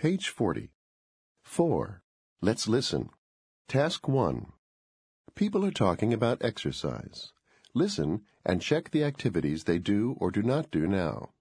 Page 40. 4. Let's listen. Task 1. People are talking about exercise. Listen and check the activities they do or do not do now.